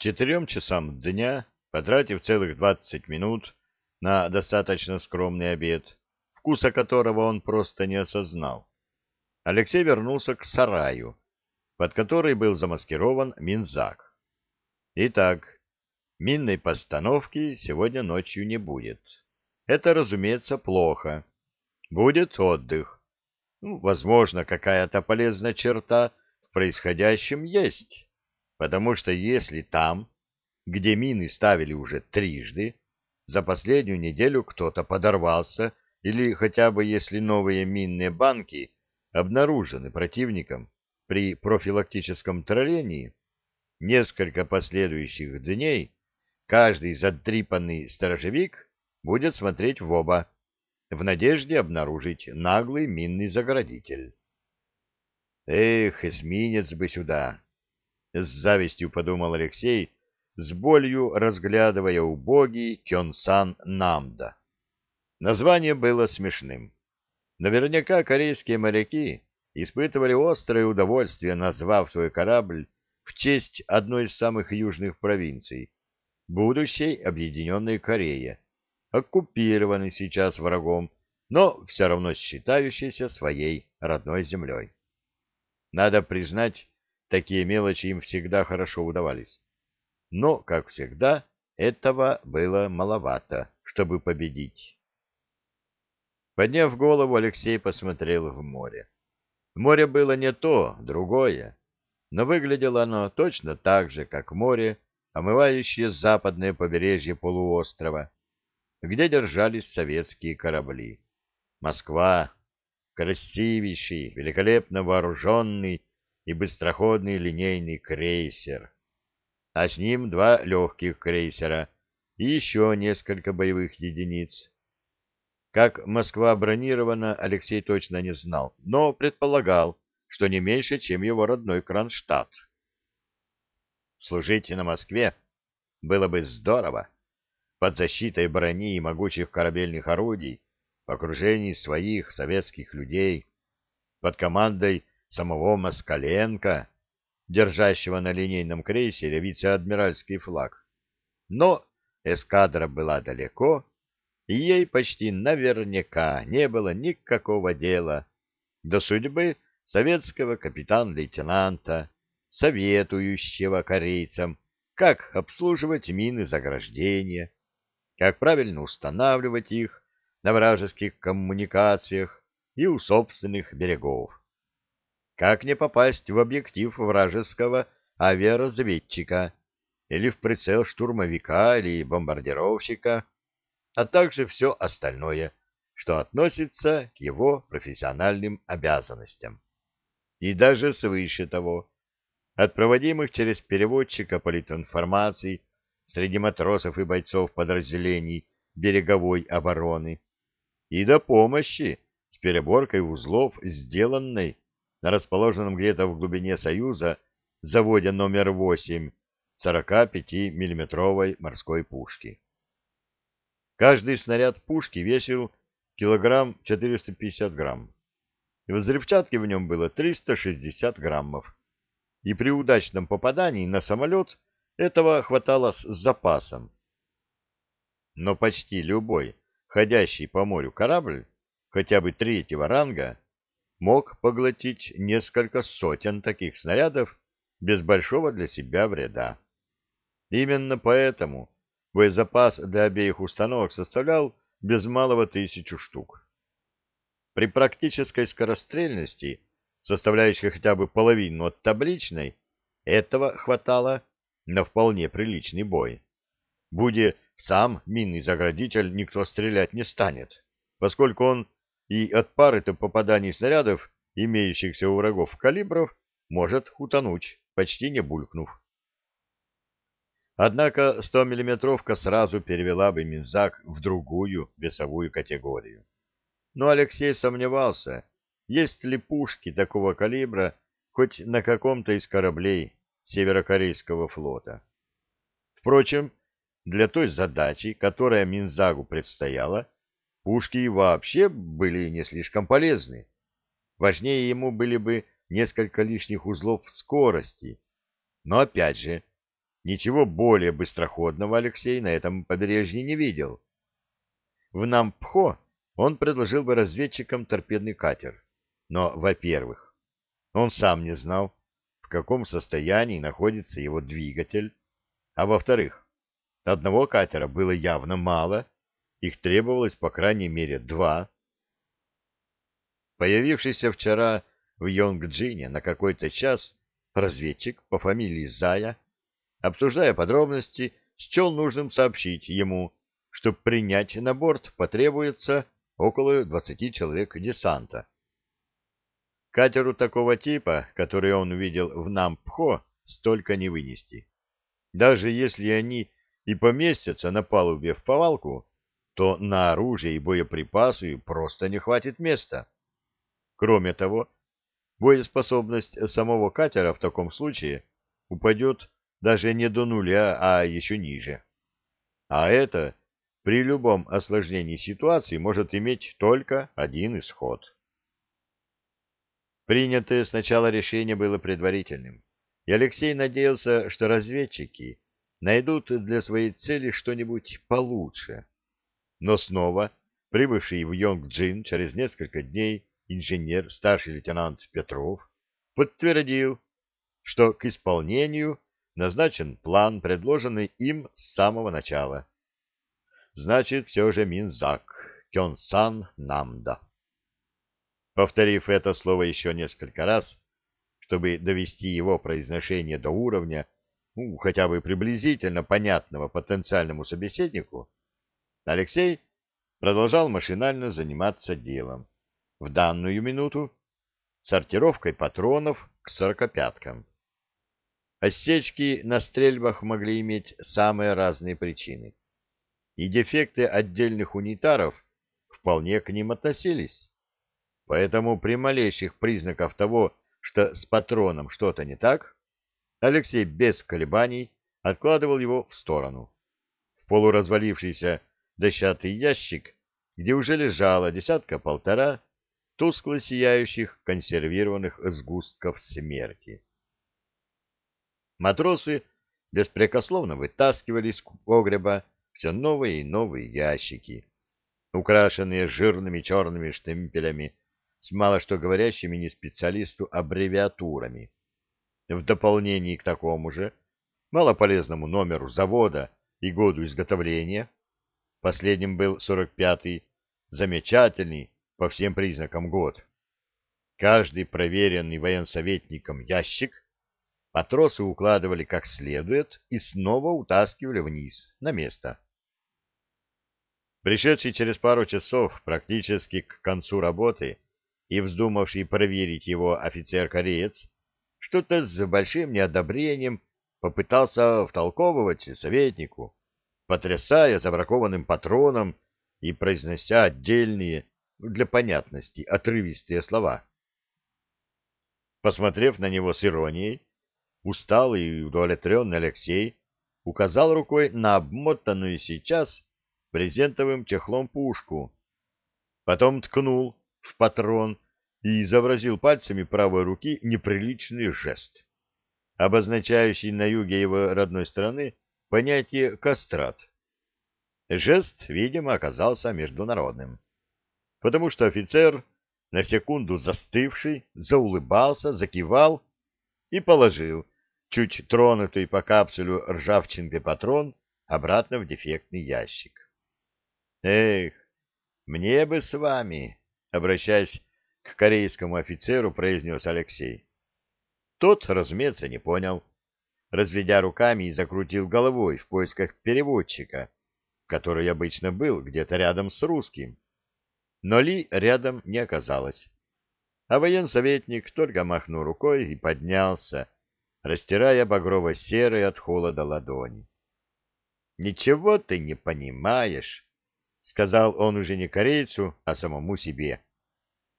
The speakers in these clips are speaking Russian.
четырем часам дня, потратив целых двадцать минут на достаточно скромный обед, вкуса которого он просто не осознал, Алексей вернулся к сараю, под который был замаскирован Минзак. Итак, минной постановки сегодня ночью не будет. Это, разумеется, плохо. Будет отдых. Ну, возможно, какая-то полезная черта в происходящем есть, потому что если там, где мины ставили уже трижды, за последнюю неделю кто-то подорвался, или хотя бы если новые минные банки обнаружены противником при профилактическом троллении, несколько последующих дней каждый задрипанный сторожевик будет смотреть в оба, в надежде обнаружить наглый минный заградитель. «Эх, эсминец бы сюда!» — с завистью подумал Алексей, с болью разглядывая убогий Кёнсан Намда. Название было смешным. Наверняка корейские моряки испытывали острое удовольствие, назвав свой корабль в честь одной из самых южных провинций, будущей объединенной Кореи, оккупированной сейчас врагом, но все равно считающейся своей родной землей. Надо признать, такие мелочи им всегда хорошо удавались. Но, как всегда, этого было маловато, чтобы победить. Подняв голову, Алексей посмотрел в море. Море было не то, другое, но выглядело оно точно так же, как море, омывающее западное побережье полуострова, где держались советские корабли. Москва, красивейший, великолепно вооруженный и быстроходный линейный крейсер, а с ним два легких крейсера и еще несколько боевых единиц. Как Москва бронирована, Алексей точно не знал, но предполагал, что не меньше, чем его родной Кронштадт. Служить на Москве было бы здорово. Под защитой брони и могучих корабельных орудий, в окружении своих советских людей, под командой самого Москаленко, держащего на линейном крейсере вице-адмиральский флаг. Но эскадра была далеко, и ей почти наверняка не было никакого дела до судьбы советского капитан-лейтенанта, советующего корейцам, как обслуживать мины заграждения, как правильно устанавливать их на вражеских коммуникациях и у собственных берегов. Как не попасть в объектив вражеского авиаразведчика или в прицел штурмовика или бомбардировщика, а также все остальное, что относится к его профессиональным обязанностям. И даже свыше того, от проводимых через переводчика политинформации среди матросов и бойцов подразделений береговой обороны и до помощи с переборкой узлов, сделанной на расположенном где-то в глубине Союза заводе номер 8 45-миллиметровой морской пушки. Каждый снаряд пушки весил килограмм 450 грамм. Взрывчатки в нем было 360 граммов. И при удачном попадании на самолет этого хватало с запасом. Но почти любой ходящий по морю корабль, хотя бы третьего ранга, мог поглотить несколько сотен таких снарядов без большого для себя вреда. Именно поэтому боезапас для обеих установок составлял без малого тысячу штук. При практической скорострельности, составляющей хотя бы половину от табличной, этого хватало на вполне приличный бой. Будь сам минный заградитель, никто стрелять не станет, поскольку он и от пары-то попаданий снарядов, имеющихся у врагов калибров, может утонуть, почти не булькнув. Однако 100-миллиметровка сразу перевела бы Минзак в другую весовую категорию. Но Алексей сомневался, есть ли пушки такого калибра хоть на каком-то из кораблей Северокорейского флота. Впрочем, для той задачи, которая Минзагу предстояла, пушки вообще были не слишком полезны. Важнее ему были бы несколько лишних узлов скорости. Но опять же, Ничего более быстроходного Алексей на этом побережье не видел. В Нампхо он предложил бы разведчикам торпедный катер. Но, во-первых, он сам не знал, в каком состоянии находится его двигатель, а во-вторых, одного катера было явно мало, их требовалось по крайней мере два. Появившийся вчера в Йонгджине на какой-то час разведчик по фамилии Зая, обсуждая подробности, счел нужным сообщить ему, что принять на борт потребуется около 20 человек десанта. Катеру такого типа, который он видел в Нампхо, столько не вынести. Даже если они и поместятся на палубе в повалку, то на оружие и боеприпасы просто не хватит места. Кроме того, боеспособность самого катера в таком случае упадет даже не до нуля, а еще ниже. А это при любом осложнении ситуации может иметь только один исход. Принятое сначала решение было предварительным, и Алексей надеялся, что разведчики найдут для своей цели что-нибудь получше. Но снова, прибывший в Йонг-Джин через несколько дней, инженер, старший лейтенант Петров, подтвердил, что к исполнению назначен план, предложенный им с самого начала. Значит, все же Минзак, Кёнсан Намда. Повторив это слово еще несколько раз, чтобы довести его произношение до уровня, ну, хотя бы приблизительно понятного потенциальному собеседнику, Алексей продолжал машинально заниматься делом. В данную минуту сортировкой патронов к сорокопяткам. Осечки на стрельбах могли иметь самые разные причины, и дефекты отдельных унитаров вполне к ним относились. Поэтому при малейших признаках того, что с патроном что-то не так, Алексей без колебаний откладывал его в сторону. В полуразвалившийся дощатый ящик, где уже лежало десятка-полтора тускло сияющих консервированных сгустков смерти. Матросы беспрекословно вытаскивали из погреба все новые и новые ящики, украшенные жирными черными штемпелями с мало что говорящими не специалисту аббревиатурами. В дополнение к такому же малополезному номеру завода и году изготовления Последним был 45-й, замечательный по всем признакам год. Каждый проверенный военсоветником ящик матросы укладывали как следует и снова утаскивали вниз, на место. Пришедший через пару часов практически к концу работы и вздумавший проверить его офицер-кореец, что-то с большим неодобрением попытался втолковывать советнику, потрясая забракованным патроном и произнося отдельные, для понятности, отрывистые слова. Посмотрев на него с иронией, усталый и удовлетворенный Алексей указал рукой на обмотанную сейчас брезентовым чехлом пушку, потом ткнул в патрон и изобразил пальцами правой руки неприличный жест, обозначающий на юге его родной страны понятие «кастрат». Жест, видимо, оказался международным, потому что офицер, на секунду застывший, заулыбался, закивал и положил чуть тронутый по капсулю ржавчинкой патрон обратно в дефектный ящик. «Эх, мне бы с вами!» — обращаясь к корейскому офицеру, произнес Алексей. Тот, разумеется, не понял разведя руками и закрутил головой в поисках переводчика, который обычно был где-то рядом с русским. Но Ли рядом не оказалось. А военсоветник только махнул рукой и поднялся, растирая багрово-серые от холода ладони. — Ничего ты не понимаешь, — сказал он уже не корейцу, а самому себе,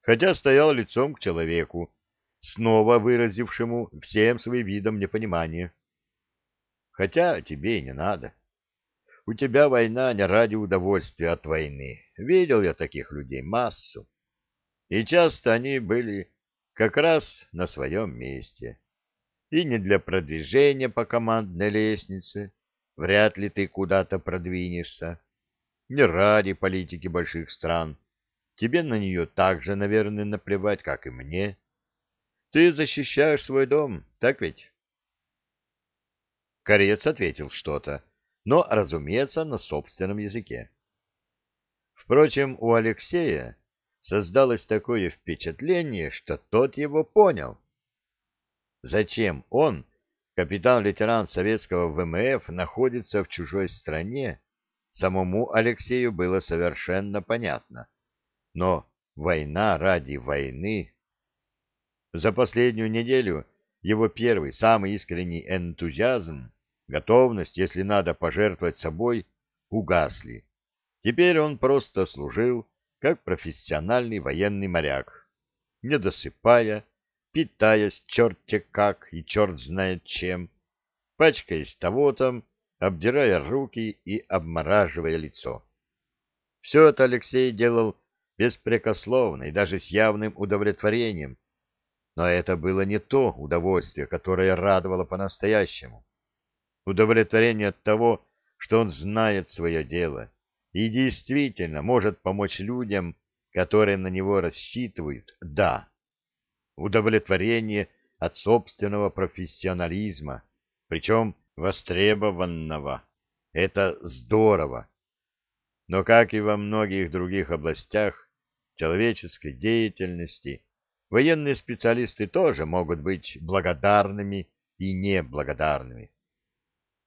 хотя стоял лицом к человеку, снова выразившему всем своим видом непонимание. Хотя тебе и не надо. У тебя война не ради удовольствия от войны. Видел я таких людей массу. И часто они были как раз на своем месте. и не для продвижения по командной лестнице, вряд ли ты куда-то продвинешься, не ради политики больших стран, тебе на нее так же, наверное, наплевать, как и мне. Ты защищаешь свой дом, так ведь? Корец ответил что-то, но, разумеется, на собственном языке. Впрочем, у Алексея создалось такое впечатление, что тот его понял. Зачем он, капитан-лейтенант советского ВМФ, находится в чужой стране, самому Алексею было совершенно понятно. Но война ради войны... За последнюю неделю его первый, самый искренний энтузиазм, готовность, если надо пожертвовать собой, угасли. Теперь он просто служил как профессиональный военный моряк, не досыпая, питаясь черт-те как и черт знает чем, пачкаясь того там, обдирая руки и обмораживая лицо. Все это Алексей делал беспрекословно и даже с явным удовлетворением, но это было не то удовольствие, которое радовало по-настоящему. Удовлетворение от того, что он знает свое дело и действительно может помочь людям, которые на него рассчитывают, да. Удовлетворение от собственного профессионализма, причем востребованного. Это здорово. Но, как и во многих других областях человеческой деятельности, военные специалисты тоже могут быть благодарными и неблагодарными.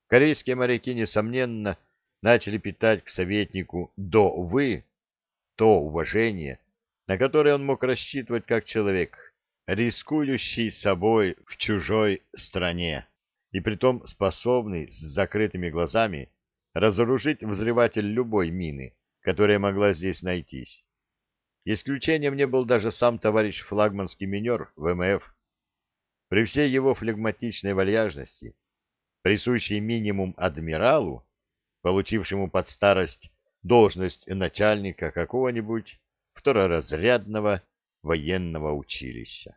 Корейские моряки, несомненно, начали питать к советнику до «вы» то уважение, на которое он мог рассчитывать как человек, рискующий собой в чужой стране и притом способный с закрытыми глазами разоружить взрыватель любой мины, которая могла здесь найтись. Исключением не был даже сам товарищ флагманский минер ВМФ. При всей его флегматичной вальяжности, присущей минимум адмиралу, получившему под старость должность начальника какого-нибудь второразрядного военного училища.